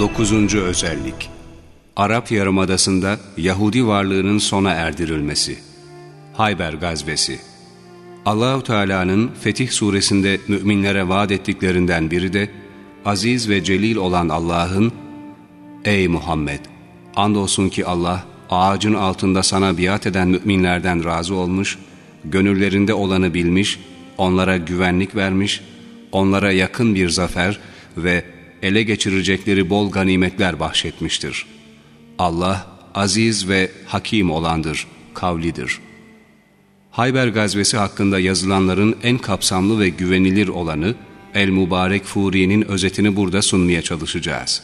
Dokuzuncu özellik Arap Yarımadası'nda Yahudi varlığının sona erdirilmesi Hayber Gazvesi Allahu Teala'nın Fetih suresinde müminlere vaat ettiklerinden biri de aziz ve celil olan Allah'ın Ey Muhammed! Andolsun ki Allah ağacın altında sana biat eden müminlerden razı olmuş, gönüllerinde olanı bilmiş, onlara güvenlik vermiş, onlara yakın bir zafer ve ele geçirecekleri bol ganimetler bahşetmiştir. Allah aziz ve hakim olandır, kavlidir. Hayber gazvesi hakkında yazılanların en kapsamlı ve güvenilir olanı, El-Mübarek Furi'nin özetini burada sunmaya çalışacağız.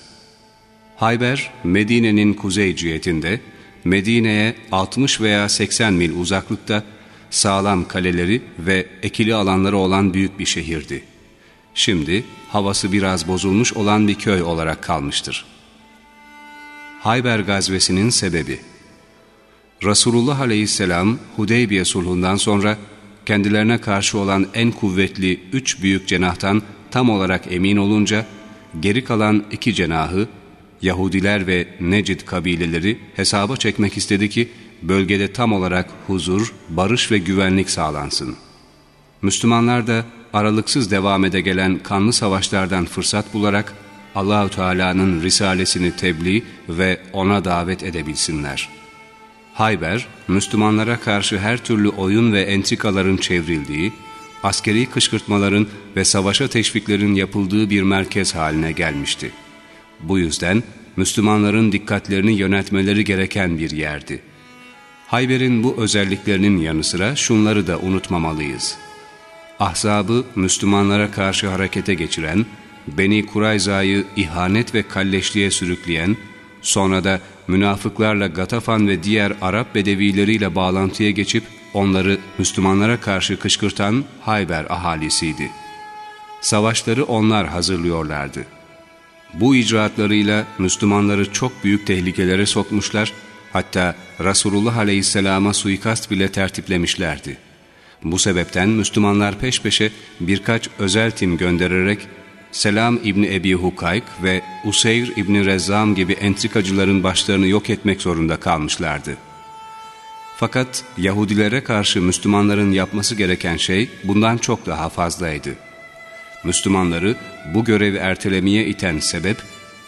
Hayber, Medine'nin kuzey cihetinde, Medine'ye 60 veya 80 mil uzaklıkta sağlam kaleleri ve ekili alanları olan büyük bir şehirdi. Şimdi havası biraz bozulmuş olan bir köy olarak kalmıştır. Hayber gazvesinin sebebi Resulullah aleyhisselam Hudeybiye sulhundan sonra kendilerine karşı olan en kuvvetli üç büyük cenahtan tam olarak emin olunca geri kalan iki cenahı Yahudiler ve Necid kabileleri hesaba çekmek istedi ki bölgede tam olarak huzur, barış ve güvenlik sağlansın. Müslümanlar da aralıksız devam ede gelen kanlı savaşlardan fırsat bularak Allahü Teala'nın risalesini tebliğ ve ona davet edebilsinler. Hayber, Müslümanlara karşı her türlü oyun ve entikaların çevrildiği, askeri kışkırtmaların ve savaşa teşviklerin yapıldığı bir merkez haline gelmişti. Bu yüzden Müslümanların dikkatlerini yönetmeleri gereken bir yerdi. Hayber'in bu özelliklerinin yanı sıra şunları da unutmamalıyız. Ahzabı Müslümanlara karşı harekete geçiren, Beni Kurayza'yı ihanet ve kalleşliğe sürükleyen, sonra da münafıklarla Gatafan ve diğer Arap bedevileriyle bağlantıya geçip onları Müslümanlara karşı kışkırtan Hayber ahalisiydi. Savaşları onlar hazırlıyorlardı. Bu icraatlarıyla Müslümanları çok büyük tehlikelere sokmuşlar, hatta Resulullah Aleyhisselam'a suikast bile tertiplemişlerdi. Bu sebepten Müslümanlar peş peşe birkaç özel tim göndererek Selam İbni Ebi Hukayk ve Useyr İbni Rezzam gibi entrikacıların başlarını yok etmek zorunda kalmışlardı. Fakat Yahudilere karşı Müslümanların yapması gereken şey bundan çok daha fazlaydı. Müslümanları bu görevi ertelemeye iten sebep,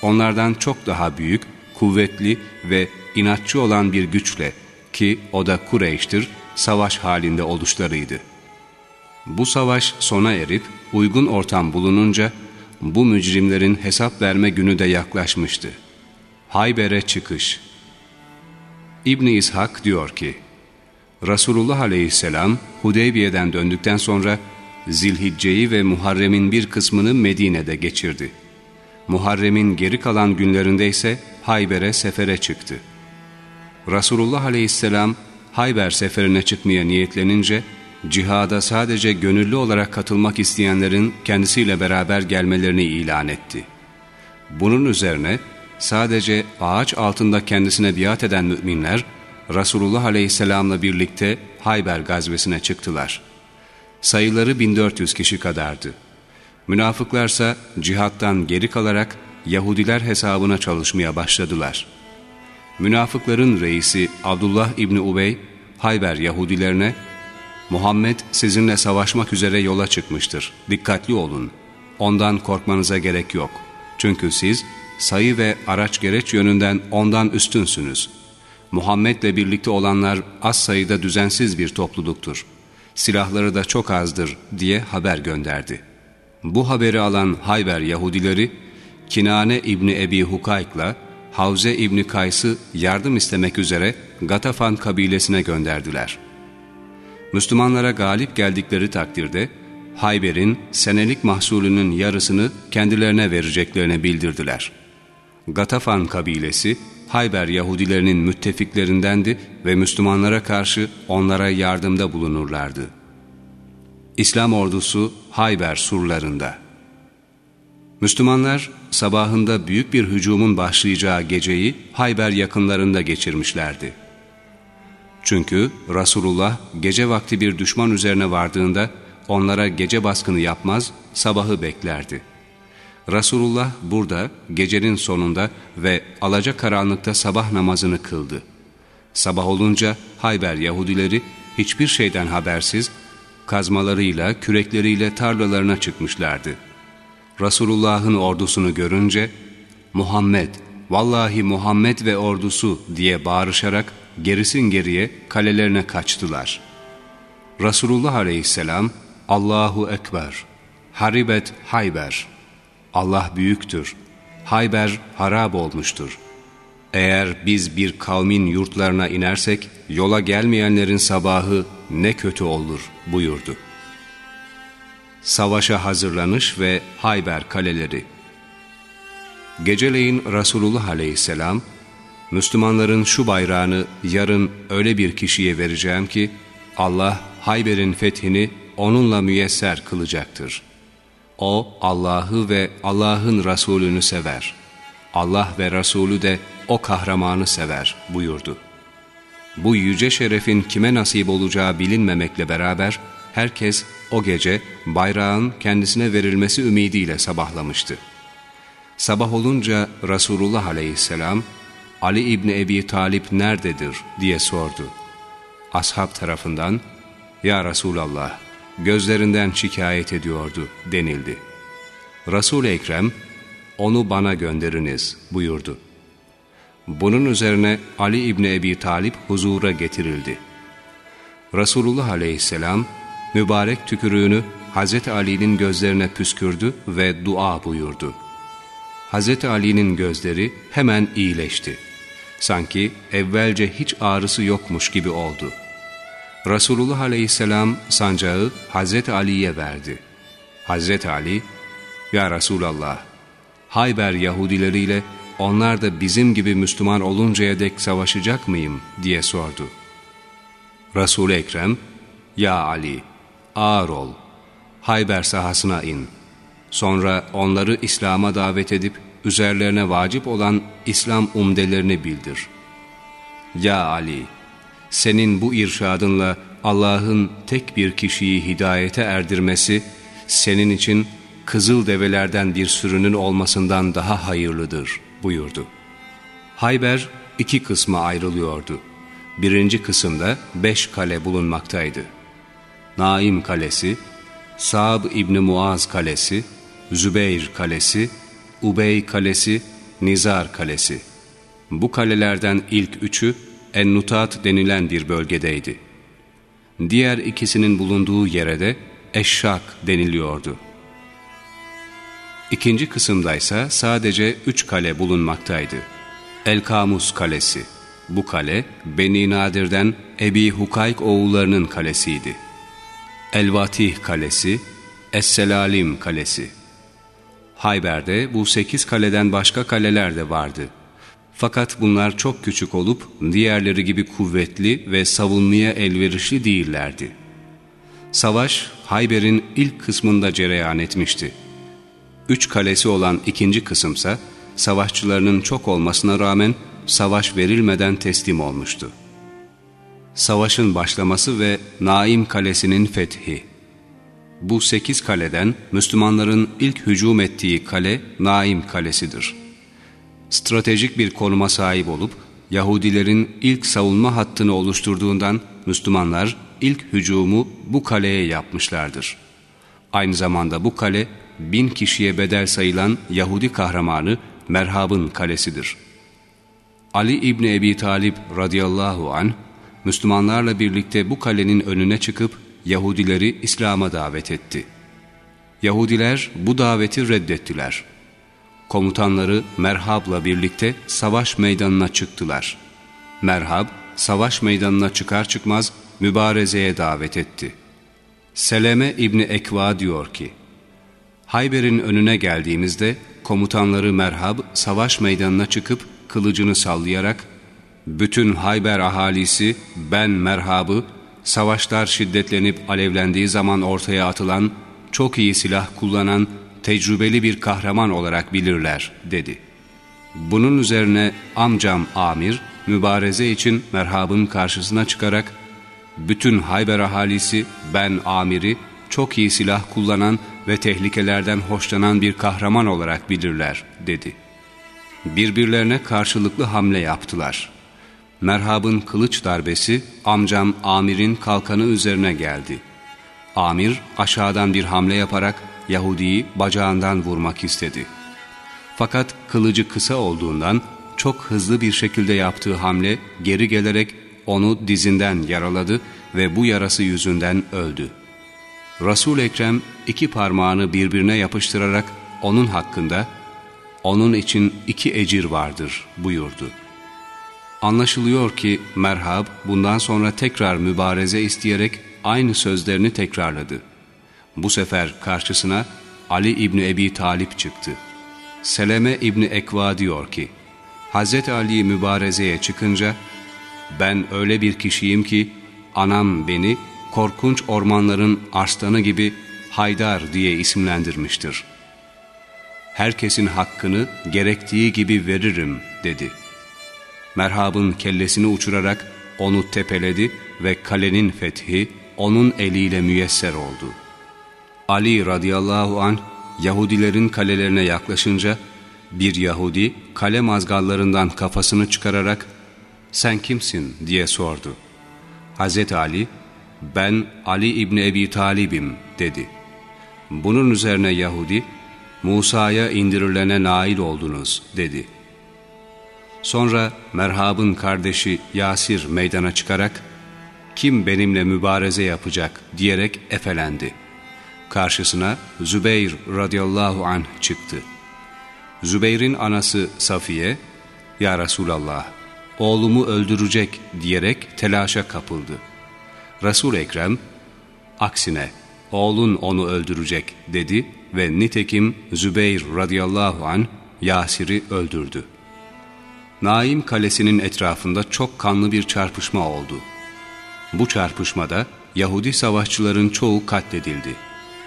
onlardan çok daha büyük, kuvvetli ve inatçı olan bir güçle ki o da Kureyş'tir, savaş halinde oluşlarıydı. Bu savaş sona erip uygun ortam bulununca bu mücrimlerin hesap verme günü de yaklaşmıştı. Hayber'e çıkış İbni İshak diyor ki, Resulullah aleyhisselam Hudeybiye'den döndükten sonra Zilhicce'yi ve Muharrem'in bir kısmını Medine'de geçirdi. Muharrem'in geri kalan günlerinde ise Hayber'e sefere çıktı. Resulullah aleyhisselam Hayber seferine çıkmaya niyetlenince cihada sadece gönüllü olarak katılmak isteyenlerin kendisiyle beraber gelmelerini ilan etti. Bunun üzerine sadece ağaç altında kendisine biat eden müminler Resulullah Aleyhisselam'la birlikte Hayber gazvesine çıktılar. Sayıları 1400 kişi kadardı. Münafıklarsa cihattan geri kalarak Yahudiler hesabına çalışmaya başladılar. Münafıkların reisi Abdullah İbni Ubey, Hayber Yahudilerine Muhammed sizinle savaşmak üzere yola çıkmıştır. Dikkatli olun. Ondan korkmanıza gerek yok. Çünkü siz sayı ve araç gereç yönünden ondan üstünsünüz. Muhammed'le birlikte olanlar az sayıda düzensiz bir topluluktur. Silahları da çok azdır diye haber gönderdi. Bu haberi alan Hayber Yahudileri, Kinane İbni Ebi Hukayk'la Havze İbni Kays'ı yardım istemek üzere Gatafan kabilesine gönderdiler.'' Müslümanlara galip geldikleri takdirde Hayber'in senelik mahsulünün yarısını kendilerine vereceklerini bildirdiler. Gatafan kabilesi Hayber Yahudilerinin müttefiklerindendi ve Müslümanlara karşı onlara yardımda bulunurlardı. İslam ordusu Hayber surlarında Müslümanlar sabahında büyük bir hücumun başlayacağı geceyi Hayber yakınlarında geçirmişlerdi. Çünkü Resulullah gece vakti bir düşman üzerine vardığında onlara gece baskını yapmaz, sabahı beklerdi. Resulullah burada gecenin sonunda ve alaca karanlıkta sabah namazını kıldı. Sabah olunca Hayber Yahudileri hiçbir şeyden habersiz, kazmalarıyla, kürekleriyle tarlalarına çıkmışlardı. Resulullah'ın ordusunu görünce, Muhammed, vallahi Muhammed ve ordusu diye bağırışarak gerisin geriye kalelerine kaçtılar. Resulullah aleyhisselam, Allahu Ekber, Haribet Hayber, Allah büyüktür, Hayber harap olmuştur. Eğer biz bir kavmin yurtlarına inersek, yola gelmeyenlerin sabahı ne kötü olur buyurdu. Savaşa hazırlanış ve Hayber kaleleri Geceleyin Resulullah aleyhisselam, Müslümanların şu bayrağını yarın öyle bir kişiye vereceğim ki, Allah Hayber'in fethini onunla müyesser kılacaktır. O Allah'ı ve Allah'ın Resulünü sever. Allah ve Resulü de o kahramanı sever buyurdu. Bu yüce şerefin kime nasip olacağı bilinmemekle beraber herkes o gece bayrağın kendisine verilmesi ümidiyle sabahlamıştı. Sabah olunca Resulullah aleyhisselam Ali İbni Ebi Talip nerededir diye sordu. Ashab tarafından Ya Resulallah gözlerinden şikayet ediyordu denildi. Resul-i Ekrem onu bana gönderiniz buyurdu. Bunun üzerine Ali İbni Ebi Talip huzura getirildi. Resulullah aleyhisselam mübarek tükürüğünü Hz. Ali'nin gözlerine püskürdü ve dua buyurdu. Hz. Ali'nin gözleri hemen iyileşti. Sanki evvelce hiç ağrısı yokmuş gibi oldu. Resulullah aleyhisselam sancağı Hz. Ali'ye verdi. Hz. Ali, ''Ya Resulallah, Hayber Yahudileriyle onlar da bizim gibi Müslüman oluncaya dek savaşacak mıyım?'' diye sordu. Resul-i Ekrem, ''Ya Ali, ağır ol, Hayber sahasına in. Sonra onları İslam'a davet edip üzerlerine vacip olan İslam umdelerini bildir. Ya Ali, senin bu irşadınla Allah'ın tek bir kişiyi hidayete erdirmesi, senin için kızıl develerden bir sürünün olmasından daha hayırlıdır buyurdu. Hayber iki kısma ayrılıyordu. Birinci kısımda beş kale bulunmaktaydı. Naim Kalesi, Sa'b İbni Muaz Kalesi, Zübeyir Kalesi, Ubey Kalesi, Nizar Kalesi. Bu kalelerden ilk üçü Ennutat denilen bir bölgedeydi. Diğer ikisinin bulunduğu yere de Eşşak deniliyordu. İkinci kısımdaysa sadece üç kale bulunmaktaydı. El-Kamus Kalesi. Bu kale Beni Nadir'den Ebi Hukayk oğullarının kalesiydi. El-Vatih Kalesi, Es-Selalim Kalesi. Hayber'de bu sekiz kaleden başka kaleler de vardı. Fakat bunlar çok küçük olup diğerleri gibi kuvvetli ve savunmaya elverişli değillerdi. Savaş Hayber'in ilk kısmında cereyan etmişti. Üç kalesi olan ikinci kısımsa savaşçılarının çok olmasına rağmen savaş verilmeden teslim olmuştu. Savaşın başlaması ve Naim Kalesi'nin fethi bu sekiz kaleden Müslümanların ilk hücum ettiği kale Naim Kalesi'dir. Stratejik bir konuma sahip olup Yahudilerin ilk savunma hattını oluşturduğundan Müslümanlar ilk hücumu bu kaleye yapmışlardır. Aynı zamanda bu kale bin kişiye bedel sayılan Yahudi kahramanı Merhab'ın kalesidir. Ali İbni Ebi Talip radıyallahu anh Müslümanlarla birlikte bu kalenin önüne çıkıp Yahudileri İslam'a davet etti. Yahudiler bu daveti reddettiler. Komutanları Merhab'la birlikte savaş meydanına çıktılar. Merhab, savaş meydanına çıkar çıkmaz mübarezeye davet etti. Seleme İbni Ekva diyor ki, Hayber'in önüne geldiğimizde komutanları Merhab savaş meydanına çıkıp kılıcını sallayarak, bütün Hayber ahalisi ben Merhab'ı savaşlar şiddetlenip alevlendiği zaman ortaya atılan, çok iyi silah kullanan, tecrübeli bir kahraman olarak bilirler, dedi. Bunun üzerine amcam Amir, mübareze için merhabın karşısına çıkarak, bütün Hayber ahalisi ben Amir'i çok iyi silah kullanan ve tehlikelerden hoşlanan bir kahraman olarak bilirler, dedi. Birbirlerine karşılıklı hamle yaptılar. Merhab'ın kılıç darbesi amcam Amir'in kalkanı üzerine geldi. Amir aşağıdan bir hamle yaparak Yahudi'yi bacağından vurmak istedi. Fakat kılıcı kısa olduğundan çok hızlı bir şekilde yaptığı hamle geri gelerek onu dizinden yaraladı ve bu yarası yüzünden öldü. Resul Ekrem iki parmağını birbirine yapıştırarak onun hakkında onun için iki ecir vardır buyurdu. Anlaşılıyor ki Merhab bundan sonra tekrar mübareze isteyerek aynı sözlerini tekrarladı. Bu sefer karşısına Ali İbni Ebi Talip çıktı. Seleme İbni Ekva diyor ki, Hz. Ali mübarezeye çıkınca, ben öyle bir kişiyim ki, anam beni korkunç ormanların arslanı gibi Haydar diye isimlendirmiştir. Herkesin hakkını gerektiği gibi veririm dedi. Merhab'ın kellesini uçurarak onu tepeledi ve kalenin fethi onun eliyle müyesser oldu. Ali radıyallahu anh Yahudilerin kalelerine yaklaşınca bir Yahudi kale mazgallarından kafasını çıkararak sen kimsin diye sordu. Hz. Ali ben Ali İbni Ebi Talib'im dedi. Bunun üzerine Yahudi Musa'ya indirilene nail oldunuz dedi. Sonra Merhab'ın kardeşi Yasir meydana çıkarak kim benimle mübareze yapacak diyerek efelendi. Karşısına Zübeyir radıyallahu anh çıktı. Zübeyir'in anası Safiye, ''Ya Resulallah, oğlumu öldürecek.'' diyerek telaşa kapıldı. Resul Ekrem, aksine oğlun onu öldürecek dedi ve nitekim Zübeyir radıyallahu an Yasir'i öldürdü. Naim kalesinin etrafında çok kanlı bir çarpışma oldu. Bu çarpışmada Yahudi savaşçıların çoğu katledildi.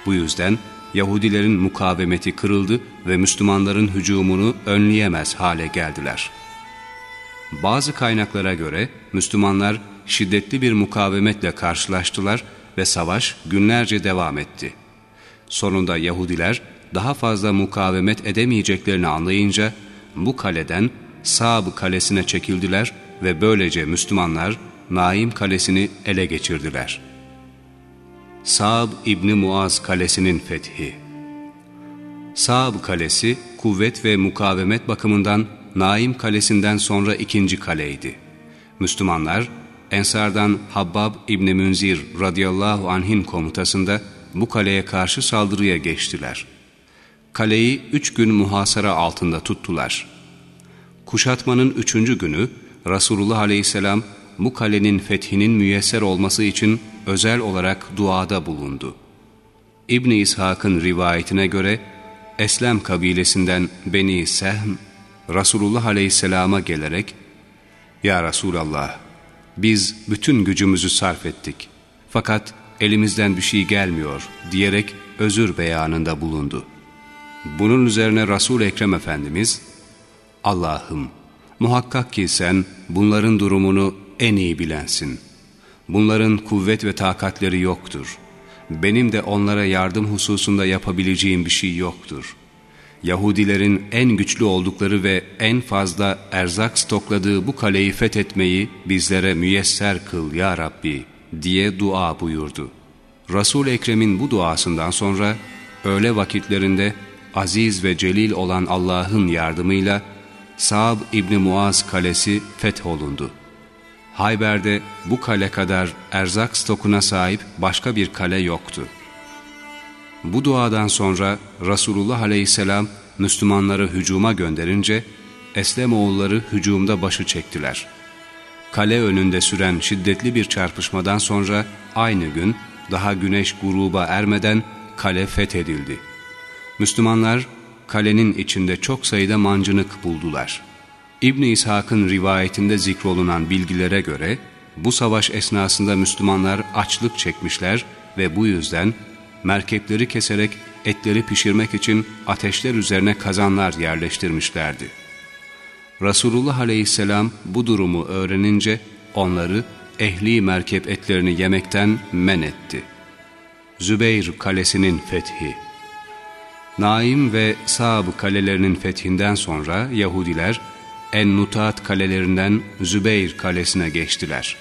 Bu yüzden Yahudilerin mukavemeti kırıldı ve Müslümanların hücumunu önleyemez hale geldiler. Bazı kaynaklara göre Müslümanlar şiddetli bir mukavemetle karşılaştılar ve savaş günlerce devam etti. Sonunda Yahudiler daha fazla mukavemet edemeyeceklerini anlayınca bu kaleden Sab kalesine çekildiler ve böylece Müslümanlar Naim kalesini ele geçirdiler. Sab İbni Muaz kalesinin fethi Sab kalesi kuvvet ve mukavemet bakımından Naim kalesinden sonra ikinci kaleydi. Müslümanlar Ensardan Habbab İbni Münzir radıyallahu anh'in komutasında bu kaleye karşı saldırıya geçtiler. Kaleyi üç gün muhasara altında tuttular. Kuşatmanın üçüncü günü Resulullah aleyhisselam bu kalenin fethinin müyesser olması için özel olarak duada bulundu. İbni İshak'ın rivayetine göre Eslem kabilesinden Beni Sehm, Resulullah aleyhisselama gelerek ''Ya Resulallah, biz bütün gücümüzü sarf ettik. Fakat elimizden bir şey gelmiyor diyerek özür beyanında bulundu. Bunun üzerine Resul Ekrem Efendimiz Allah'ım muhakkak ki sen bunların durumunu en iyi bilensin. Bunların kuvvet ve takatleri yoktur. Benim de onlara yardım hususunda yapabileceğim bir şey yoktur. Yahudilerin en güçlü oldukları ve en fazla erzak stokladığı bu kaleyi fethetmeyi bizlere müyesser kıl ya Rabbi diye dua buyurdu. Resul Ekrem'in bu duasından sonra öğle vakitlerinde aziz ve celil olan Allah'ın yardımıyla Sa'b İbni Muaz kalesi fetholundu. Hayber'de bu kale kadar erzak stokuna sahip başka bir kale yoktu. Bu duadan sonra Resulullah aleyhisselam Müslümanları hücuma gönderince Eslemoğulları hücumda başı çektiler. Kale önünde süren şiddetli bir çarpışmadan sonra aynı gün daha güneş gruba ermeden kale fethedildi. Müslümanlar kalenin içinde çok sayıda mancınık buldular. ibn İshak'ın rivayetinde zikrolunan bilgilere göre bu savaş esnasında Müslümanlar açlık çekmişler ve bu yüzden merkepleri keserek etleri pişirmek için ateşler üzerine kazanlar yerleştirmişlerdi. Resulullah aleyhisselam bu durumu öğrenince onları ehli merkep etlerini yemekten men etti. Zübeyr kalesinin fethi Naim ve Sab kalelerinin fethinden sonra Yahudiler En-Nutat kalelerinden Zübeyr kalesine geçtiler.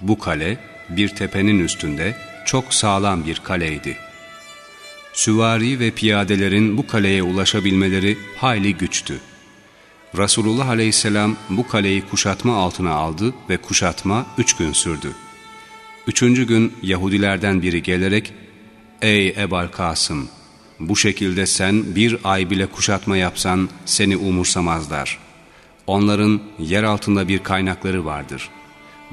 Bu kale bir tepenin üstünde çok sağlam bir kaleydi. Süvari ve piyadelerin bu kaleye ulaşabilmeleri hayli güçtü. Resulullah aleyhisselam bu kaleyi kuşatma altına aldı ve kuşatma üç gün sürdü. Üçüncü gün Yahudilerden biri gelerek, ''Ey Ebal Kasım, bu şekilde sen bir ay bile kuşatma yapsan seni umursamazlar. Onların yer altında bir kaynakları vardır.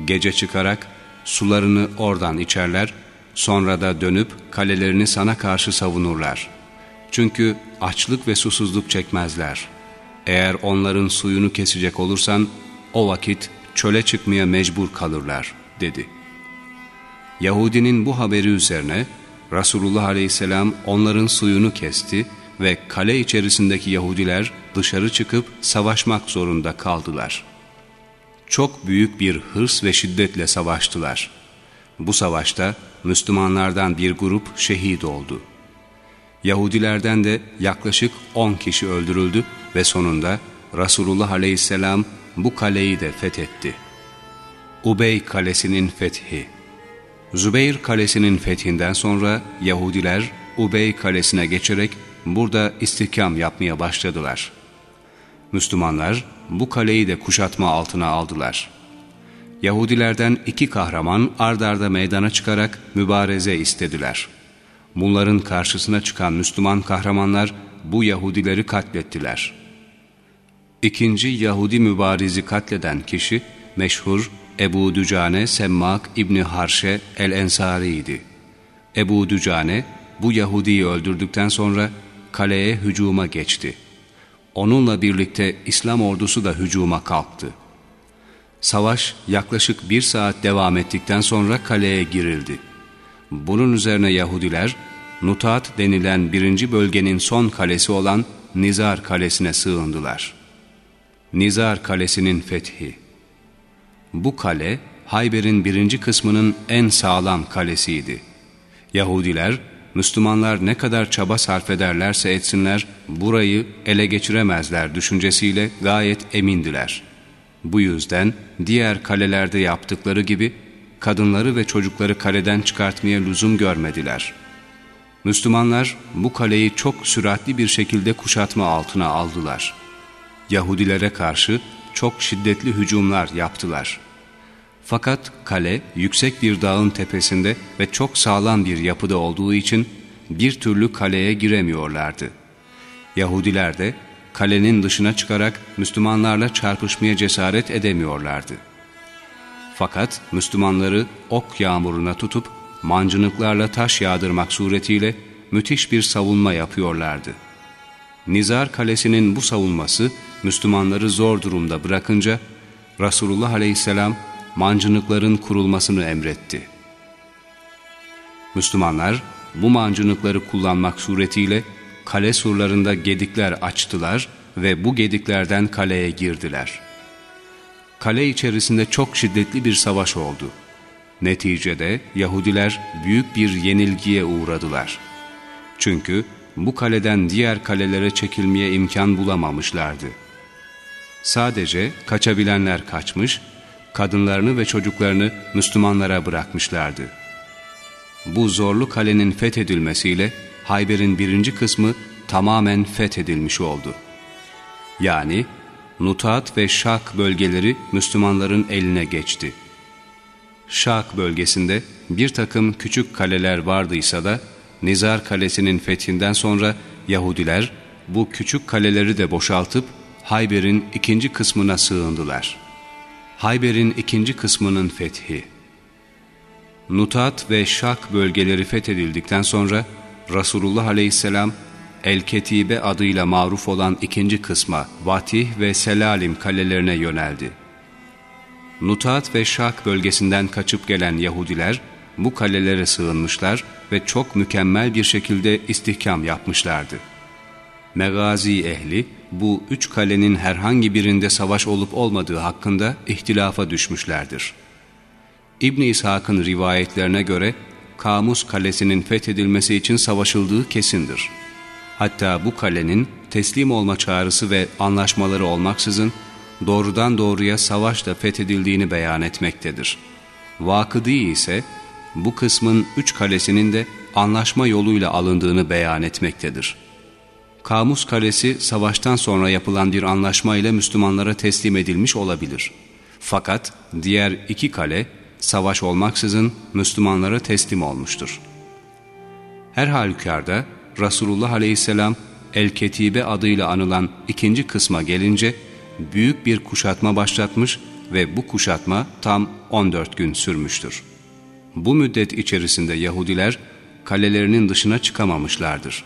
Gece çıkarak sularını oradan içerler, sonra da dönüp kalelerini sana karşı savunurlar. Çünkü açlık ve susuzluk çekmezler. Eğer onların suyunu kesecek olursan o vakit çöle çıkmaya mecbur kalırlar.'' dedi. Yahudinin bu haberi üzerine Resulullah Aleyhisselam onların suyunu kesti ve kale içerisindeki Yahudiler dışarı çıkıp savaşmak zorunda kaldılar. Çok büyük bir hırs ve şiddetle savaştılar. Bu savaşta Müslümanlardan bir grup şehit oldu. Yahudilerden de yaklaşık 10 kişi öldürüldü ve sonunda Resulullah Aleyhisselam bu kaleyi de fethetti. Ubey Kalesi'nin fethi Zübeyir Kalesi'nin fethinden sonra Yahudiler Ubey Kalesi'ne geçerek burada istihkam yapmaya başladılar. Müslümanlar bu kaleyi de kuşatma altına aldılar. Yahudilerden iki kahraman ardarda meydana çıkarak mübareze istediler. Bunların karşısına çıkan Müslüman kahramanlar bu Yahudileri katlettiler. İkinci Yahudi mübarizi katleden kişi meşhur Ebu Dücane Semmak İbni Harşe el-Ensari'ydi. Ebu Dücane bu Yahudi'yi öldürdükten sonra kaleye hücuma geçti. Onunla birlikte İslam ordusu da hücuma kalktı. Savaş yaklaşık bir saat devam ettikten sonra kaleye girildi. Bunun üzerine Yahudiler, Nutat denilen birinci bölgenin son kalesi olan Nizar kalesine sığındılar. Nizar kalesinin fethi bu kale Hayber'in birinci kısmının en sağlam kalesiydi. Yahudiler, Müslümanlar ne kadar çaba sarf ederlerse etsinler burayı ele geçiremezler düşüncesiyle gayet emindiler. Bu yüzden diğer kalelerde yaptıkları gibi kadınları ve çocukları kaleden çıkartmaya lüzum görmediler. Müslümanlar bu kaleyi çok süratli bir şekilde kuşatma altına aldılar. Yahudilere karşı çok şiddetli hücumlar yaptılar. Fakat kale yüksek bir dağın tepesinde ve çok sağlam bir yapıda olduğu için bir türlü kaleye giremiyorlardı. Yahudiler de kalenin dışına çıkarak Müslümanlarla çarpışmaya cesaret edemiyorlardı. Fakat Müslümanları ok yağmuruna tutup mancınıklarla taş yağdırmak suretiyle müthiş bir savunma yapıyorlardı. Nizar Kalesi'nin bu savunması Müslümanları zor durumda bırakınca Resulullah Aleyhisselam mancınıkların kurulmasını emretti. Müslümanlar bu mancınıkları kullanmak suretiyle kale surlarında gedikler açtılar ve bu gediklerden kaleye girdiler. Kale içerisinde çok şiddetli bir savaş oldu. Neticede Yahudiler büyük bir yenilgiye uğradılar. Çünkü bu kaleden diğer kalelere çekilmeye imkan bulamamışlardı. Sadece kaçabilenler kaçmış, kadınlarını ve çocuklarını Müslümanlara bırakmışlardı. Bu zorlu kalenin fethedilmesiyle Hayber'in birinci kısmı tamamen fethedilmiş oldu. Yani Nutat ve Şak bölgeleri Müslümanların eline geçti. Şak bölgesinde bir takım küçük kaleler vardıysa da Nizar Kalesi'nin fethinden sonra Yahudiler bu küçük kaleleri de boşaltıp Hayber'in ikinci kısmına sığındılar. Hayber'in ikinci kısmının fethi Nutat ve Şak bölgeleri fethedildikten sonra Resulullah Aleyhisselam El-Ketibe adıyla maruf olan ikinci kısma Vatih ve Selalim kalelerine yöneldi. Nutat ve Şak bölgesinden kaçıp gelen Yahudiler bu kalelere sığınmışlar ve çok mükemmel bir şekilde istihkam yapmışlardı. Megazi ehli bu üç kalenin herhangi birinde savaş olup olmadığı hakkında ihtilafa düşmüşlerdir. İbn İshak'ın rivayetlerine göre Kamus kalesinin fethedilmesi için savaşıldığı kesindir. Hatta bu kalenin teslim olma çağrısı ve anlaşmaları olmaksızın doğrudan doğruya savaşla fethedildiğini beyan etmektedir. Vakıdi ise bu kısmın üç kalesinin de anlaşma yoluyla alındığını beyan etmektedir. Kamus Kalesi savaştan sonra yapılan bir anlaşma ile Müslümanlara teslim edilmiş olabilir. Fakat diğer iki kale savaş olmaksızın Müslümanlara teslim olmuştur. Her halükarda Resulullah Aleyhisselam El-Ketibe adıyla anılan ikinci kısma gelince büyük bir kuşatma başlatmış ve bu kuşatma tam 14 gün sürmüştür. Bu müddet içerisinde Yahudiler kalelerinin dışına çıkamamışlardır.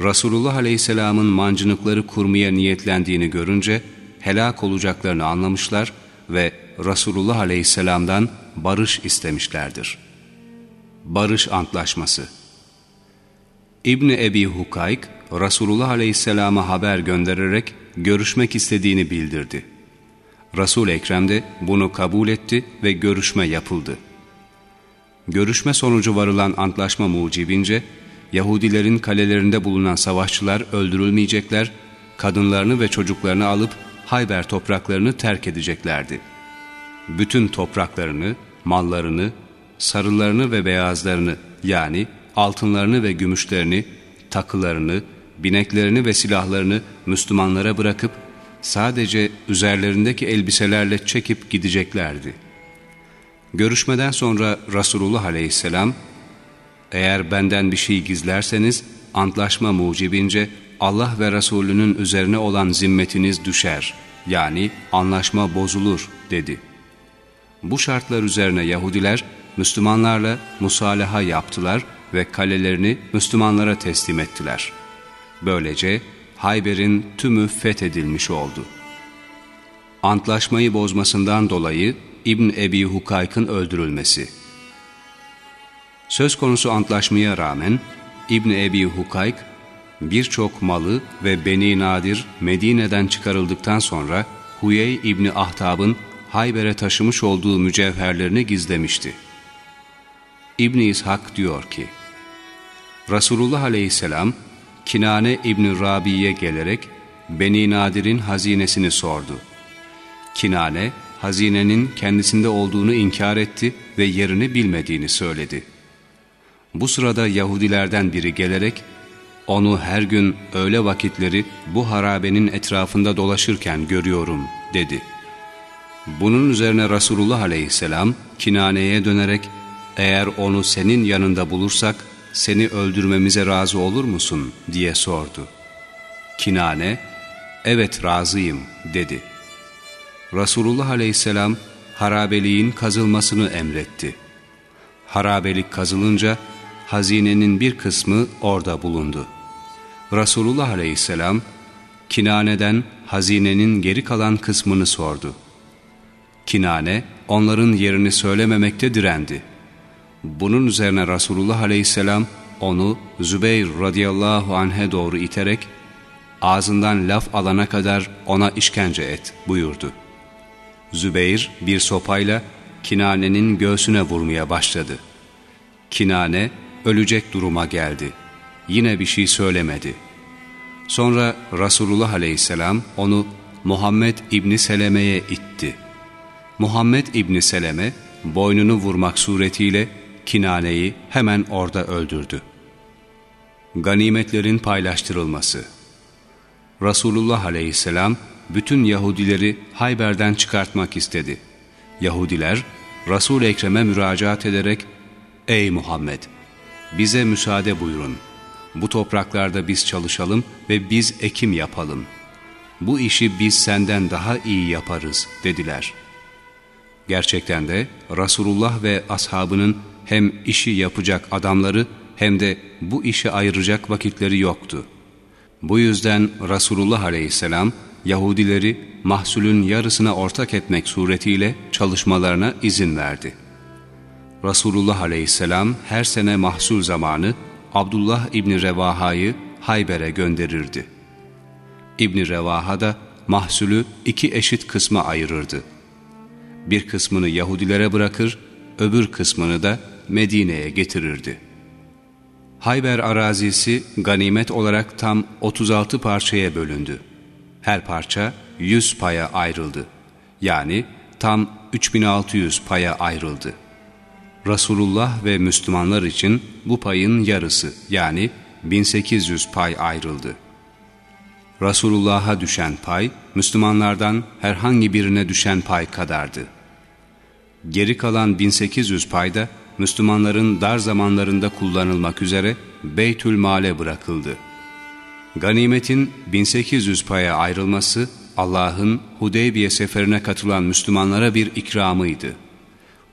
Resulullah Aleyhisselam'ın mancınıkları kurmaya niyetlendiğini görünce helak olacaklarını anlamışlar ve Resulullah Aleyhisselam'dan barış istemişlerdir. Barış Antlaşması İbni Ebi Hukayk, Resulullah Aleyhisselam'a haber göndererek görüşmek istediğini bildirdi. resul Ekrem de bunu kabul etti ve görüşme yapıldı. Görüşme sonucu varılan antlaşma mucibince, Yahudilerin kalelerinde bulunan savaşçılar öldürülmeyecekler, kadınlarını ve çocuklarını alıp Hayber topraklarını terk edeceklerdi. Bütün topraklarını, mallarını, sarılarını ve beyazlarını yani altınlarını ve gümüşlerini, takılarını, bineklerini ve silahlarını Müslümanlara bırakıp sadece üzerlerindeki elbiselerle çekip gideceklerdi. Görüşmeden sonra Resulullah aleyhisselam, eğer benden bir şey gizlerseniz antlaşma mucibince Allah ve Resulünün üzerine olan zimmetiniz düşer, yani anlaşma bozulur dedi. Bu şartlar üzerine Yahudiler Müslümanlarla musalaha yaptılar ve kalelerini Müslümanlara teslim ettiler. Böylece Hayber'in tümü fethedilmiş oldu. Antlaşmayı bozmasından dolayı İbn Ebi Hukayk'ın öldürülmesi Söz konusu antlaşmaya rağmen İbn Ebi Hukayk birçok malı ve Beni Nadir Medine'den çıkarıldıktan sonra Huyey İbni Ahtab'ın Hayber'e taşımış olduğu mücevherlerini gizlemişti. İbni İshak diyor ki, Resulullah Aleyhisselam Kinane İbni Rabi'ye gelerek Beni Nadir'in hazinesini sordu. Kinane, hazinenin kendisinde olduğunu inkar etti ve yerini bilmediğini söyledi. Bu sırada Yahudilerden biri gelerek, onu her gün öğle vakitleri bu harabenin etrafında dolaşırken görüyorum dedi. Bunun üzerine Resulullah aleyhisselam Kinane'ye dönerek, eğer onu senin yanında bulursak seni öldürmemize razı olur musun diye sordu. Kinane, evet razıyım dedi. Resulullah aleyhisselam harabeliğin kazılmasını emretti. Harabelik kazılınca hazinenin bir kısmı orada bulundu. Resulullah aleyhisselam Kinane'den hazinenin geri kalan kısmını sordu. Kinane onların yerini söylememekte direndi. Bunun üzerine Resulullah aleyhisselam onu Zübeyir radıyallahu anh'e doğru iterek ağzından laf alana kadar ona işkence et buyurdu. Zübeyir bir sopayla Kinane'nin göğsüne vurmaya başladı. Kinane ölecek duruma geldi. Yine bir şey söylemedi. Sonra Resulullah aleyhisselam onu Muhammed İbni Seleme'ye itti. Muhammed İbni Seleme boynunu vurmak suretiyle Kinane'yi hemen orada öldürdü. Ganimetlerin paylaştırılması Resulullah aleyhisselam bütün Yahudileri Hayber'den çıkartmak istedi. Yahudiler Resul-i Ekrem'e müracaat ederek Ey Muhammed! Bize müsaade buyurun. Bu topraklarda biz çalışalım ve biz ekim yapalım. Bu işi biz senden daha iyi yaparız dediler. Gerçekten de Resulullah ve ashabının hem işi yapacak adamları hem de bu işi ayıracak vakitleri yoktu. Bu yüzden Resulullah aleyhisselam Yahudileri mahsulün yarısına ortak etmek suretiyle çalışmalarına izin verdi. Resulullah aleyhisselam her sene mahsul zamanı Abdullah İbni Revaha'yı Hayber'e gönderirdi. İbni Revaha da mahsulü iki eşit kısma ayırırdı. Bir kısmını Yahudilere bırakır, öbür kısmını da Medine'ye getirirdi. Hayber arazisi ganimet olarak tam 36 parçaya bölündü. Her parça 100 paya ayrıldı. Yani tam 3600 paya ayrıldı. Resulullah ve Müslümanlar için bu payın yarısı yani 1800 pay ayrıldı. Resulullah'a düşen pay, Müslümanlardan herhangi birine düşen pay kadardı. Geri kalan 1800 pay da Müslümanların dar zamanlarında kullanılmak üzere Beytül Mal'e bırakıldı. Ganimetin 1800 paya ayrılması Allah'ın Hudeybiye seferine katılan Müslümanlara bir ikramıydı.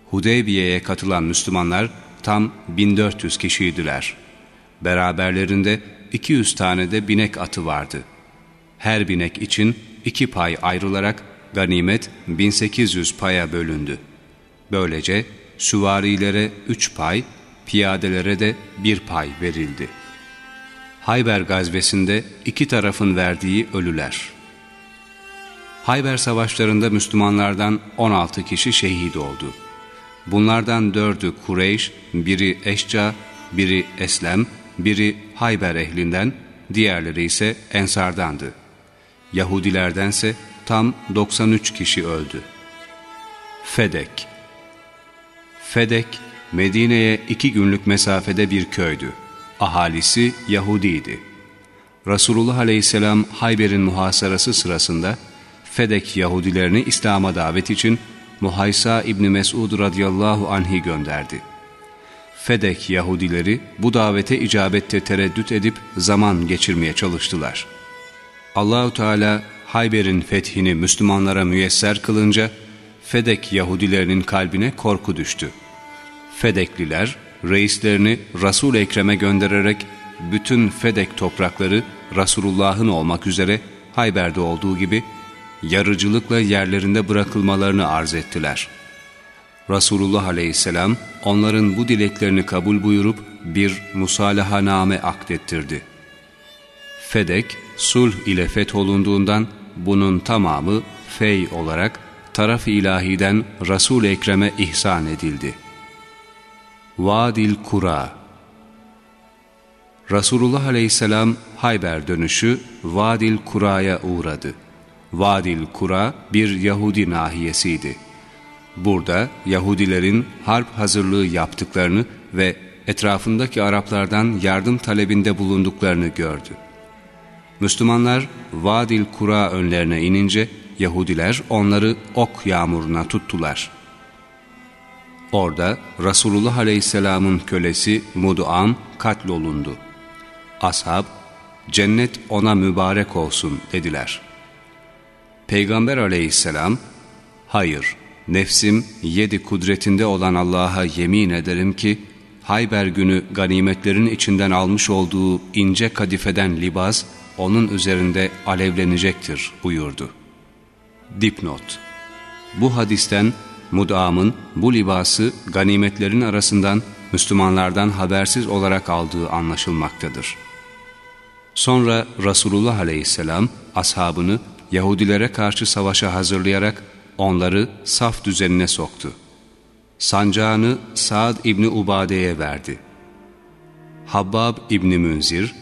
Hudeybiye'ye katılan Müslümanlar tam 1400 kişiydiler. Beraberlerinde 200 tane de binek atı vardı. Her binek için iki pay ayrılarak ganimet 1800 paya bölündü. Böylece süvarilere üç pay, piyadelere de bir pay verildi. Hayber gazvesinde iki tarafın verdiği ölüler. Hayber savaşlarında Müslümanlardan 16 kişi şehit oldu. Bunlardan dördü Kureyş, biri Eşca, biri Eslem, biri Hayber ehlinden, diğerleri ise Ensardandı. Yahudilerdense tam 93 kişi öldü. Fedek Fedek, Medine'ye iki günlük mesafede bir köydü. Ahalisi Yahudiydi. Resulullah Aleyhisselam Hayber'in muhasarası sırasında Fedek Yahudilerini İslam'a davet için Muhaysa İbni Mesud radıyallahu anh'i gönderdi. Fedek Yahudileri bu davete icabette tereddüt edip zaman geçirmeye çalıştılar. Allahu Teala Hayber'in fethini Müslümanlara müyesser kılınca Fedek Yahudilerinin kalbine korku düştü. Fedekliler reislerini Resul Ekrem'e göndererek bütün Fedek toprakları Resulullah'ın olmak üzere Hayber'de olduğu gibi yarıcılıkla yerlerinde bırakılmalarını arz ettiler. Resulullah aleyhisselam onların bu dileklerini kabul buyurup bir musalahaname akdettirdi. Fedek, sulh ile fetholunduğundan bunun tamamı fey olarak taraf ilahiden Resul Ekrem'e ihsan edildi. Vadil Kura Resulullah Aleyhisselam Hayber dönüşü Vadil Kura'ya uğradı. Vadil Kura bir Yahudi nahiyesiydi. Burada Yahudilerin harp hazırlığı yaptıklarını ve etrafındaki Araplardan yardım talebinde bulunduklarını gördü. Müslümanlar Vadil Kura önlerine inince Yahudiler onları ok yağmuruna tuttular. Orada Resulullah Aleyhisselam'ın kölesi Mudu'an katlolundu. Ashab, cennet ona mübarek olsun dediler. Peygamber Aleyhisselam, hayır, nefsim yedi kudretinde olan Allah'a yemin ederim ki, Hayber günü ganimetlerin içinden almış olduğu ince kadifeden libas, onun üzerinde alevlenecektir buyurdu. Dipnot Bu hadisten Mud'am'ın bu libası ganimetlerin arasından Müslümanlardan habersiz olarak aldığı anlaşılmaktadır. Sonra Resulullah Aleyhisselam ashabını Yahudilere karşı savaşa hazırlayarak onları saf düzenine soktu. Sancağını Sa'd İbni Ubade'ye verdi. Habbab İbni Münzir,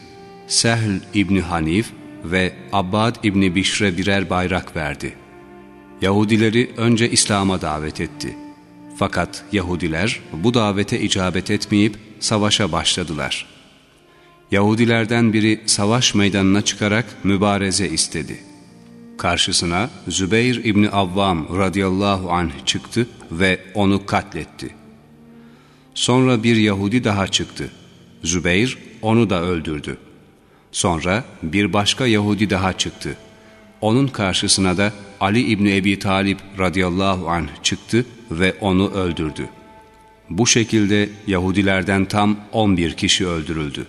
Sehl İbni Hanif ve Abbad İbni Bişre birer bayrak verdi.'' Yahudileri önce İslam'a davet etti. Fakat Yahudiler bu davete icabet etmeyip savaşa başladılar. Yahudilerden biri savaş meydanına çıkarak mübareze istedi. Karşısına Zübeyir İbni Avvam radıyallahu anh çıktı ve onu katletti. Sonra bir Yahudi daha çıktı. Zübeyir onu da öldürdü. Sonra bir başka Yahudi daha çıktı. Onun karşısına da Ali İbni Ebi Talip radıyallahu anh çıktı ve onu öldürdü. Bu şekilde Yahudilerden tam 11 kişi öldürüldü.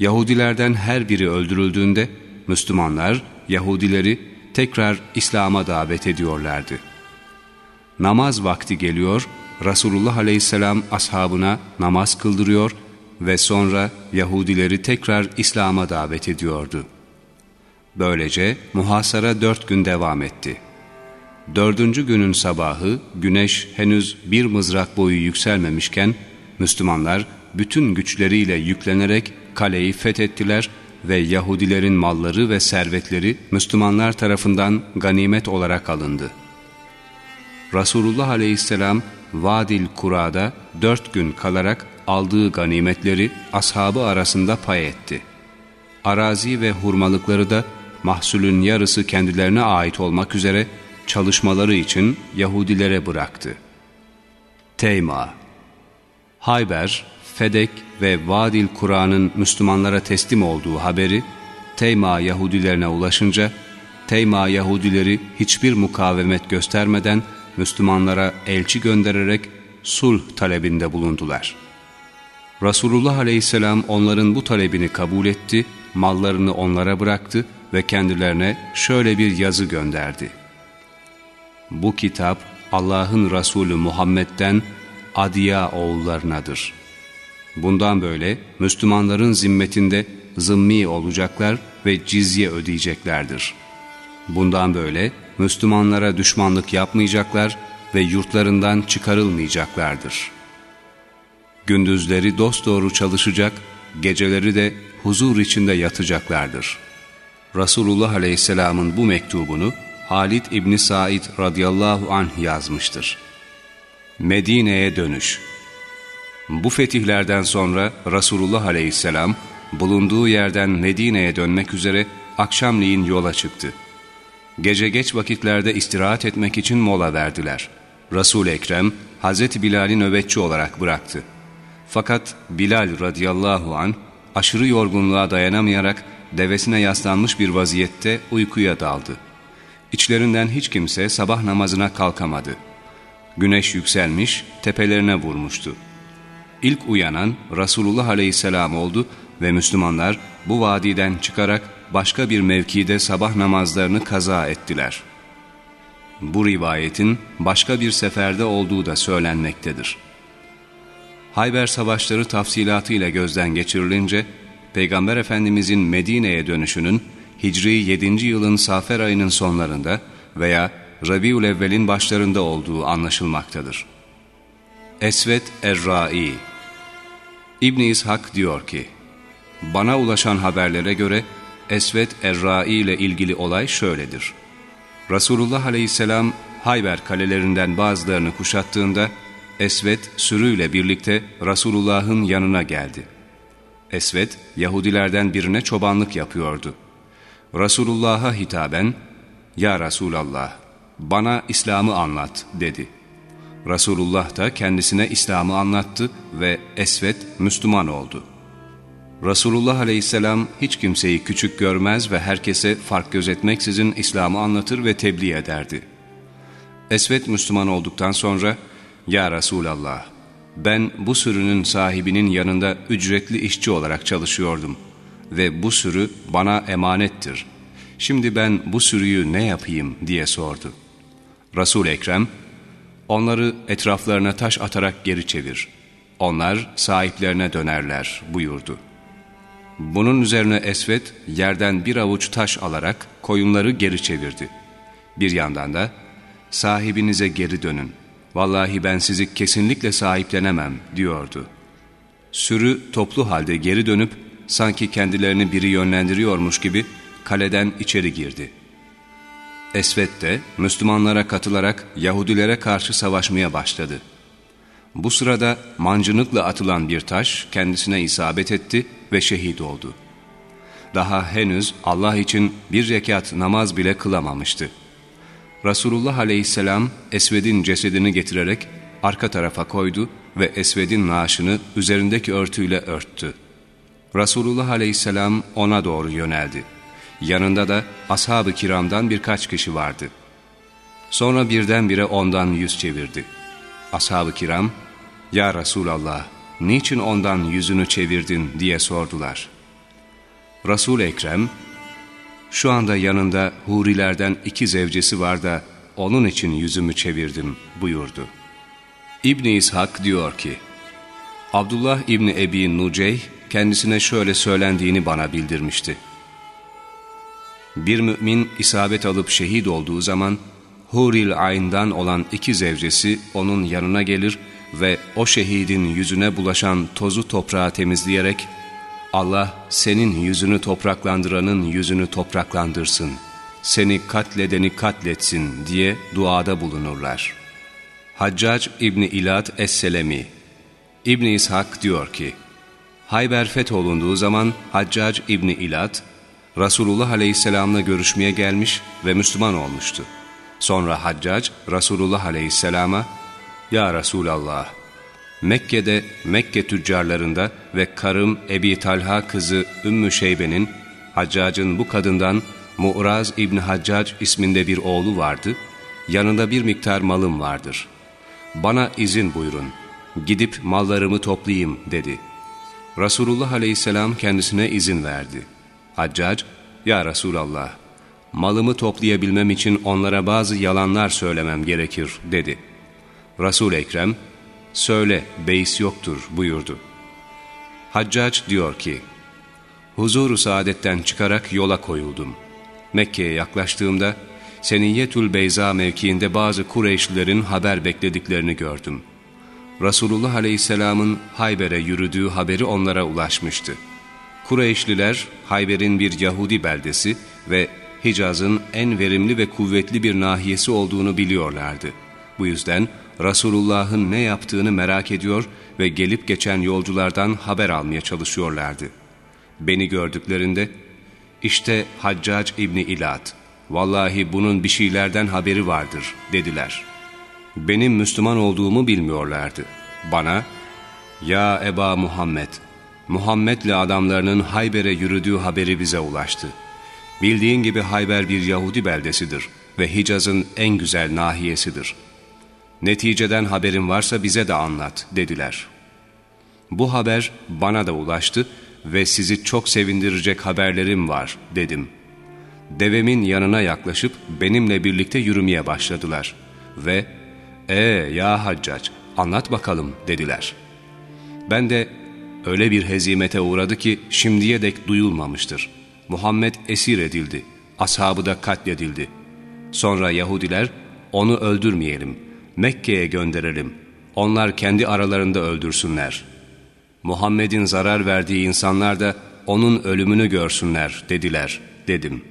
Yahudilerden her biri öldürüldüğünde Müslümanlar Yahudileri tekrar İslam'a davet ediyorlardı. Namaz vakti geliyor, Resulullah aleyhisselam ashabına namaz kıldırıyor ve sonra Yahudileri tekrar İslam'a davet ediyordu.'' Böylece muhasara dört gün devam etti. Dördüncü günün sabahı güneş henüz bir mızrak boyu yükselmemişken Müslümanlar bütün güçleriyle yüklenerek kaleyi fethettiler ve Yahudilerin malları ve servetleri Müslümanlar tarafından ganimet olarak alındı. Resulullah aleyhisselam Vadil Kura'da dört gün kalarak aldığı ganimetleri ashabı arasında pay etti. Arazi ve hurmalıkları da mahsulün yarısı kendilerine ait olmak üzere çalışmaları için Yahudilere bıraktı. Teyma Hayber, Fedek ve Vadil Kur'an'ın Müslümanlara teslim olduğu haberi Teyma Yahudilerine ulaşınca Teyma Yahudileri hiçbir mukavemet göstermeden Müslümanlara elçi göndererek sulh talebinde bulundular. Resulullah Aleyhisselam onların bu talebini kabul etti, mallarını onlara bıraktı ve kendilerine şöyle bir yazı gönderdi. Bu kitap Allah'ın Resulü Muhammed'den Adiya oğullarınadır. Bundan böyle Müslümanların zimmetinde zımmi olacaklar ve cizye ödeyeceklerdir. Bundan böyle Müslümanlara düşmanlık yapmayacaklar ve yurtlarından çıkarılmayacaklardır. Gündüzleri dosdoğru çalışacak, geceleri de huzur içinde yatacaklardır. Resulullah Aleyhisselam'ın bu mektubunu Halid İbni Said radıyallahu anh yazmıştır. Medine'ye dönüş Bu fetihlerden sonra Resulullah aleyhisselam bulunduğu yerden Medine'ye dönmek üzere akşamleyin yola çıktı. Gece geç vakitlerde istirahat etmek için mola verdiler. Resul-i Ekrem Hz. Bilal'i nöbetçi olarak bıraktı. Fakat Bilal radıyallahu an aşırı yorgunluğa dayanamayarak devesine yaslanmış bir vaziyette uykuya daldı. İçlerinden hiç kimse sabah namazına kalkamadı. Güneş yükselmiş, tepelerine vurmuştu. İlk uyanan Resulullah aleyhisselam oldu ve Müslümanlar bu vadiden çıkarak başka bir mevkide sabah namazlarını kaza ettiler. Bu rivayetin başka bir seferde olduğu da söylenmektedir. Hayber savaşları tafsilatıyla gözden geçirilince, Peygamber Efendimizin Medine'ye dönüşünün Hicri 7. yılın Safer ayının sonlarında veya Rabiul Evvel'in başlarında olduğu anlaşılmaktadır. Esvet Errai İbn İshak diyor ki, bana ulaşan haberlere göre Esvet Errai ile ilgili olay şöyledir. Resulullah Aleyhisselam Hayber kalelerinden bazılarını kuşattığında Esvet sürüyle birlikte Resulullah'ın yanına geldi. Esvet Yahudilerden birine çobanlık yapıyordu. Resulullah'a hitaben, ''Ya Resulallah, bana İslam'ı anlat.'' dedi. Resulullah da kendisine İslam'ı anlattı ve Esvet Müslüman oldu. Resulullah aleyhisselam hiç kimseyi küçük görmez ve herkese fark gözetmeksizin İslam'ı anlatır ve tebliğ ederdi. Esvet Müslüman olduktan sonra, ''Ya Resulallah, ben bu sürünün sahibinin yanında ücretli işçi olarak çalışıyordum ve bu sürü bana emanettir. Şimdi ben bu sürüyü ne yapayım?'' diye sordu. resul Ekrem, onları etraflarına taş atarak geri çevir. Onlar sahiplerine dönerler buyurdu. Bunun üzerine Esvet yerden bir avuç taş alarak koyunları geri çevirdi. Bir yandan da sahibinize geri dönün. Vallahi ben sizi kesinlikle sahiplenemem diyordu. Sürü toplu halde geri dönüp sanki kendilerini biri yönlendiriyormuş gibi kaleden içeri girdi. Esvet de Müslümanlara katılarak Yahudilere karşı savaşmaya başladı. Bu sırada mancınıkla atılan bir taş kendisine isabet etti ve şehit oldu. Daha henüz Allah için bir rekat namaz bile kılamamıştı. Resulullah aleyhisselam Esved'in cesedini getirerek arka tarafa koydu ve Esved'in naaşını üzerindeki örtüyle örttü. Resulullah aleyhisselam ona doğru yöneldi. Yanında da ashab-ı kiramdan birkaç kişi vardı. Sonra birdenbire ondan yüz çevirdi. Ashab-ı kiram, ''Ya Resulallah, niçin ondan yüzünü çevirdin?'' diye sordular. Resul Ekrem, ''Şu anda yanında hurilerden iki zevcesi var da onun için yüzümü çevirdim.'' buyurdu. İbni İshak diyor ki, Abdullah İbni Ebi Nuceyh kendisine şöyle söylendiğini bana bildirmişti. Bir mümin isabet alıp şehit olduğu zaman Huril Ayn'dan olan iki zevcesi onun yanına gelir ve o şehidin yüzüne bulaşan tozu toprağa temizleyerek Allah senin yüzünü topraklandıranın yüzünü topraklandırsın, seni katledeni katletsin diye duada bulunurlar. Haccac İbni İlad Es-Selemi İbni İshak diyor ki, Hayber fetholunduğu zaman Haccac İbni İlad, Resulullah Aleyhisselam'la görüşmeye gelmiş ve Müslüman olmuştu. Sonra Haccac Resulullah Aleyhisselam'a, Ya Resulallah, Mekke'de Mekke tüccarlarında ve karım Ebi Talha kızı Ümmü Şeybe'nin Haccac'ın bu kadından Mu'raz İbni Haccac isminde bir oğlu vardı, yanında bir miktar malım vardır. Bana izin buyurun, gidip mallarımı toplayayım dedi. Resulullah aleyhisselam kendisine izin verdi. Haccac, ya Resulallah, malımı toplayabilmem için onlara bazı yalanlar söylemem gerekir dedi. Resul Ekrem, söyle beis yoktur buyurdu. Haccac diyor ki, huzuru saadetten çıkarak yola koyuldum. Mekke'ye yaklaştığımda, Seniyyetül Beyza mevkiinde bazı Kureyşlilerin haber beklediklerini gördüm. Resulullah Aleyhisselam'ın Hayber'e yürüdüğü haberi onlara ulaşmıştı. Kureyşliler Hayber'in bir Yahudi beldesi ve Hicaz'ın en verimli ve kuvvetli bir nahiyesi olduğunu biliyorlardı. Bu yüzden Resulullah'ın ne yaptığını merak ediyor ve gelip geçen yolculardan haber almaya çalışıyorlardı. Beni gördüklerinde, işte Haccac İbni İlad, vallahi bunun bir şeylerden haberi vardır dediler. Benim Müslüman olduğumu bilmiyorlardı. Bana, ya Eba Muhammed, Muhammed'le adamlarının Hayber'e yürüdüğü haberi bize ulaştı. Bildiğin gibi Hayber bir Yahudi beldesidir ve Hicaz'ın en güzel nahiyesidir. Neticeden haberin varsa bize de anlat dediler. Bu haber bana da ulaştı ve sizi çok sevindirecek haberlerim var dedim. Devemin yanına yaklaşıp benimle birlikte yürümeye başladılar ve ''Ee ya haccac anlat bakalım'' dediler. Ben de öyle bir hezimete uğradı ki şimdiye dek duyulmamıştır. Muhammed esir edildi, ashabı da katledildi. Sonra Yahudiler onu öldürmeyelim, Mekke'ye gönderelim, onlar kendi aralarında öldürsünler. Muhammed'in zarar verdiği insanlar da onun ölümünü görsünler dediler, dedim.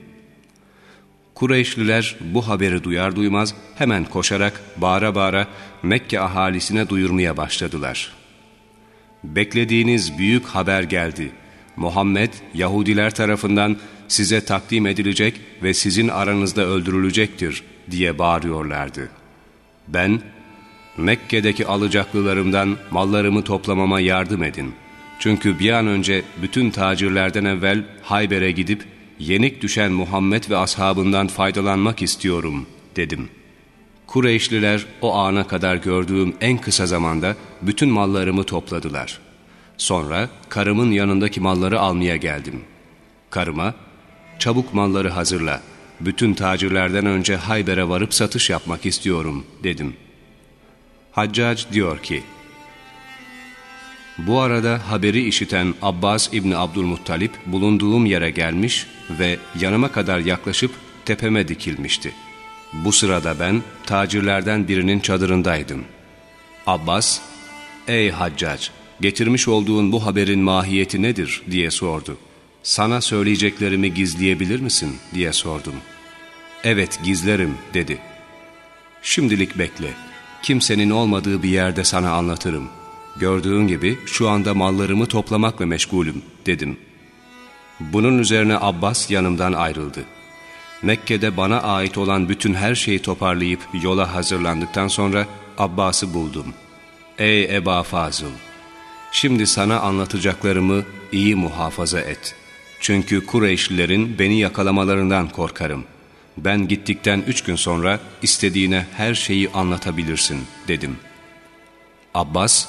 Kureyşliler bu haberi duyar duymaz hemen koşarak bağıra bağıra Mekke ahalisine duyurmaya başladılar.'' beklediğiniz büyük haber geldi. Muhammed Yahudiler tarafından size takdim edilecek ve sizin aranızda öldürülecektir diye bağırıyorlardı. Ben, Mekke'deki alacaklılarımdan mallarımı toplamama yardım edin. Çünkü bir an önce bütün tacirlerden evvel Hayber'e gidip yenik düşen Muhammed ve ashabından faydalanmak istiyorum dedim.'' Kureyşliler o ana kadar gördüğüm en kısa zamanda bütün mallarımı topladılar. Sonra karımın yanındaki malları almaya geldim. Karıma, çabuk malları hazırla, bütün tacirlerden önce Hayber'e varıp satış yapmak istiyorum dedim. Haccac diyor ki, bu arada haberi işiten Abbas İbni Abdülmuttalip bulunduğum yere gelmiş ve yanıma kadar yaklaşıp tepeme dikilmişti.'' Bu sırada ben tacirlerden birinin çadırındaydım. Abbas, ''Ey haccac, getirmiş olduğun bu haberin mahiyeti nedir?'' diye sordu. ''Sana söyleyeceklerimi gizleyebilir misin?'' diye sordum. ''Evet gizlerim.'' dedi. ''Şimdilik bekle. Kimsenin olmadığı bir yerde sana anlatırım. Gördüğün gibi şu anda mallarımı toplamakla meşgulüm.'' dedim. Bunun üzerine Abbas yanımdan ayrıldı. Mekke'de bana ait olan bütün her şeyi toparlayıp yola hazırlandıktan sonra Abbas'ı buldum. Ey Eba Fazıl! Şimdi sana anlatacaklarımı iyi muhafaza et. Çünkü Kureyşlilerin beni yakalamalarından korkarım. Ben gittikten üç gün sonra istediğine her şeyi anlatabilirsin dedim. Abbas,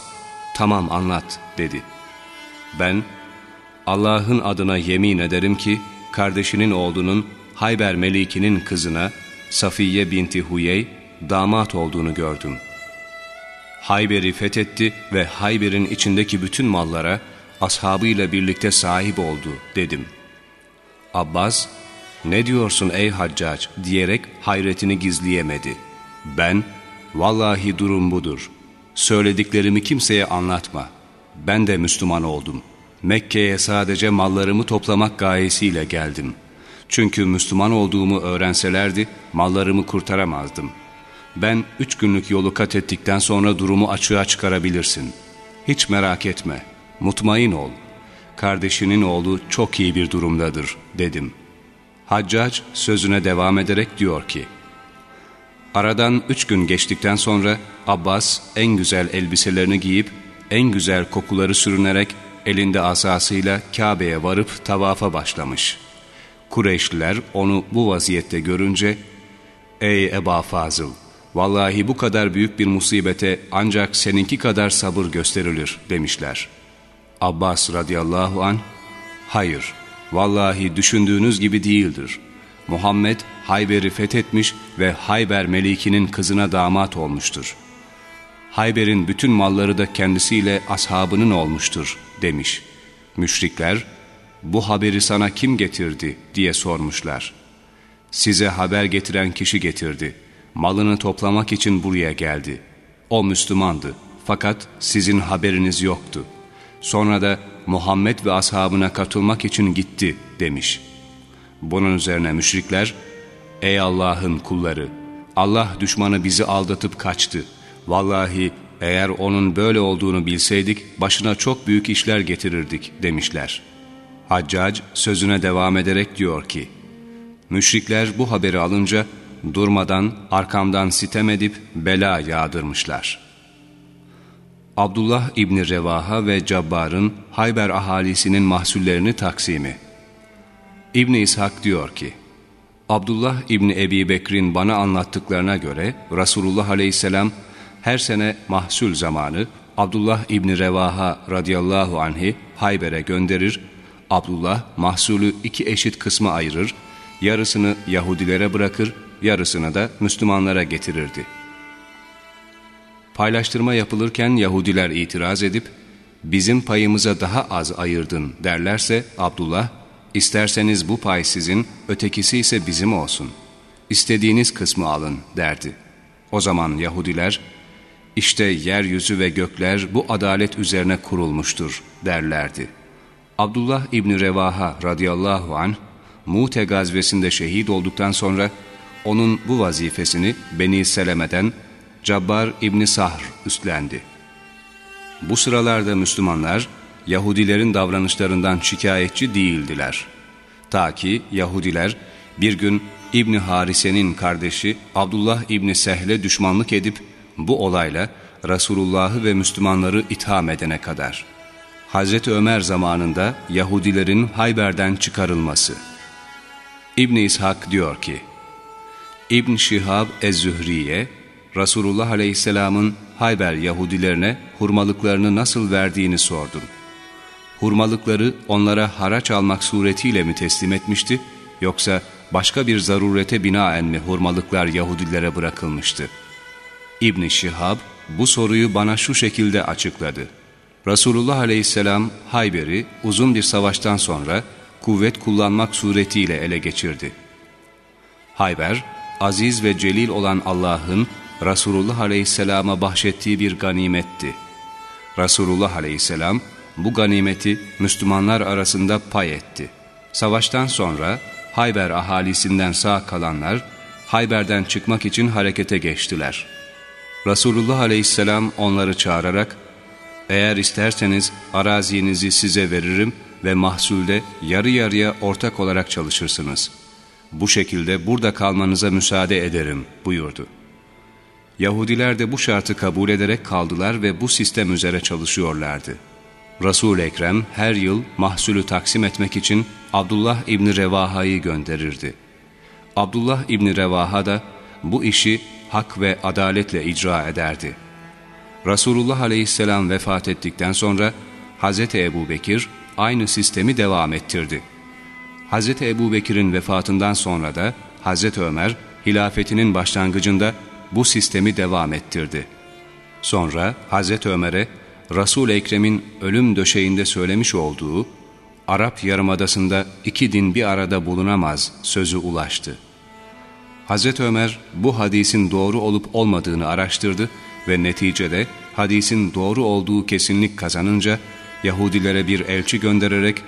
tamam anlat dedi. Ben, Allah'ın adına yemin ederim ki kardeşinin oğlunun Hayber Meliki'nin kızına Safiye binti Huyey damat olduğunu gördüm. Hayber'i fethetti ve Hayber'in içindeki bütün mallara ashabıyla birlikte sahip oldu dedim. Abbas, ne diyorsun ey haccac diyerek hayretini gizleyemedi. Ben, vallahi durum budur. Söylediklerimi kimseye anlatma. Ben de Müslüman oldum. Mekke'ye sadece mallarımı toplamak gayesiyle geldim. Çünkü Müslüman olduğumu öğrenselerdi mallarımı kurtaramazdım. Ben üç günlük yolu kat ettikten sonra durumu açığa çıkarabilirsin. Hiç merak etme, mutmain ol. Kardeşinin oğlu çok iyi bir durumdadır dedim. Haccac sözüne devam ederek diyor ki, Aradan üç gün geçtikten sonra Abbas en güzel elbiselerini giyip en güzel kokuları sürünerek elinde asasıyla Kabe'ye varıp tavafa başlamış. Kureyşliler onu bu vaziyette görünce ''Ey Eba Fazıl, vallahi bu kadar büyük bir musibete ancak seninki kadar sabır gösterilir.'' demişler. Abbas radıyallahu an ''Hayır, vallahi düşündüğünüz gibi değildir. Muhammed Hayber'i fethetmiş ve Hayber Meliki'nin kızına damat olmuştur. Hayber'in bütün malları da kendisiyle ashabının olmuştur demiş. Müşrikler, bu haberi sana kim getirdi diye sormuşlar. Size haber getiren kişi getirdi. Malını toplamak için buraya geldi. O Müslümandı fakat sizin haberiniz yoktu. Sonra da Muhammed ve ashabına katılmak için gitti demiş. Bunun üzerine müşrikler, Ey Allah'ın kulları! Allah düşmanı bizi aldatıp kaçtı. Vallahi eğer onun böyle olduğunu bilseydik başına çok büyük işler getirirdik demişler. Haccac sözüne devam ederek diyor ki, Müşrikler bu haberi alınca durmadan arkamdan sitem edip bela yağdırmışlar. Abdullah İbni Revaha ve Cabbar'ın Hayber ahalisinin mahsullerini taksimi İbni İshak diyor ki, Abdullah İbni Ebi Bekir'in bana anlattıklarına göre Resulullah Aleyhisselam her sene mahsul zamanı Abdullah İbni Revaha radıyallahu anhi Hayber'e gönderir, Abdullah mahsulü iki eşit kısma ayırır, yarısını Yahudilere bırakır, yarısını da Müslümanlara getirirdi. Paylaştırma yapılırken Yahudiler itiraz edip, bizim payımıza daha az ayırdın derlerse Abdullah, İsterseniz bu pay sizin, ötekisi ise bizim olsun. İstediğiniz kısmı alın derdi. O zaman Yahudiler, işte yeryüzü ve gökler bu adalet üzerine kurulmuştur derlerdi. Abdullah İbni Revaha radıyallahu anh, Mute gazvesinde şehit olduktan sonra onun bu vazifesini Beni Seleme'den Cabbar İbni Sahr üstlendi. Bu sıralarda Müslümanlar Yahudilerin davranışlarından şikayetçi değildiler. Ta ki Yahudiler bir gün İbni Harise'nin kardeşi Abdullah İbni Sehle düşmanlık edip bu olayla Resulullah'ı ve Müslümanları itham edene kadar. Hazreti Ömer zamanında Yahudilerin Hayber'den çıkarılması. İbni İshak diyor ki, İbn Şihab Ez-Zühriye, Resulullah Aleyhisselam'ın Hayber Yahudilerine hurmalıklarını nasıl verdiğini sordum hurmalıkları onlara haraç almak suretiyle mi teslim etmişti, yoksa başka bir zarurete binaen mi hurmalıklar Yahudilere bırakılmıştı? İbn Şihab bu soruyu bana şu şekilde açıkladı. Resulullah aleyhisselam Hayber'i uzun bir savaştan sonra kuvvet kullanmak suretiyle ele geçirdi. Hayber, aziz ve celil olan Allah'ın Resulullah aleyhisselama bahşettiği bir ganimetti. Resulullah aleyhisselam, bu ganimeti Müslümanlar arasında pay etti. Savaştan sonra Hayber ahalisinden sağ kalanlar Hayber'den çıkmak için harekete geçtiler. Resulullah aleyhisselam onları çağırarak eğer isterseniz arazinizi size veririm ve mahsulde yarı yarıya ortak olarak çalışırsınız. Bu şekilde burada kalmanıza müsaade ederim buyurdu. Yahudiler de bu şartı kabul ederek kaldılar ve bu sistem üzere çalışıyorlardı. Resul-i Ekrem her yıl mahsulü taksim etmek için Abdullah İbni Revaha'yı gönderirdi. Abdullah İbni Revaha da bu işi hak ve adaletle icra ederdi. Resulullah Aleyhisselam vefat ettikten sonra Hz. Ebu Bekir aynı sistemi devam ettirdi. Hz. Ebu Bekir'in vefatından sonra da Hz. Ömer hilafetinin başlangıcında bu sistemi devam ettirdi. Sonra Hz. Ömer'e Resul-i Ekrem'in ölüm döşeğinde söylemiş olduğu Arap Yarımadası'nda iki din bir arada bulunamaz sözü ulaştı. Hz. Ömer bu hadisin doğru olup olmadığını araştırdı ve neticede hadisin doğru olduğu kesinlik kazanınca Yahudilere bir elçi göndererek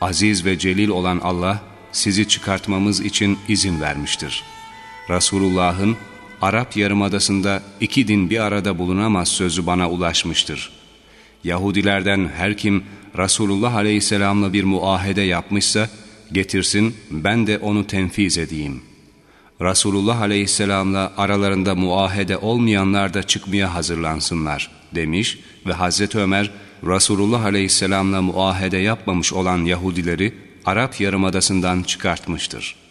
aziz ve celil olan Allah sizi çıkartmamız için izin vermiştir. Resulullah'ın Arap Yarımadası'nda iki din bir arada bulunamaz sözü bana ulaşmıştır. Yahudilerden her kim Resulullah Aleyhisselam'la bir muahede yapmışsa getirsin ben de onu tenfiz edeyim. Resulullah Aleyhisselam'la aralarında muahede olmayanlar da çıkmaya hazırlansınlar demiş ve Hazreti Ömer Resulullah Aleyhisselam'la muahede yapmamış olan Yahudileri Arap Yarımadası'ndan çıkartmıştır.''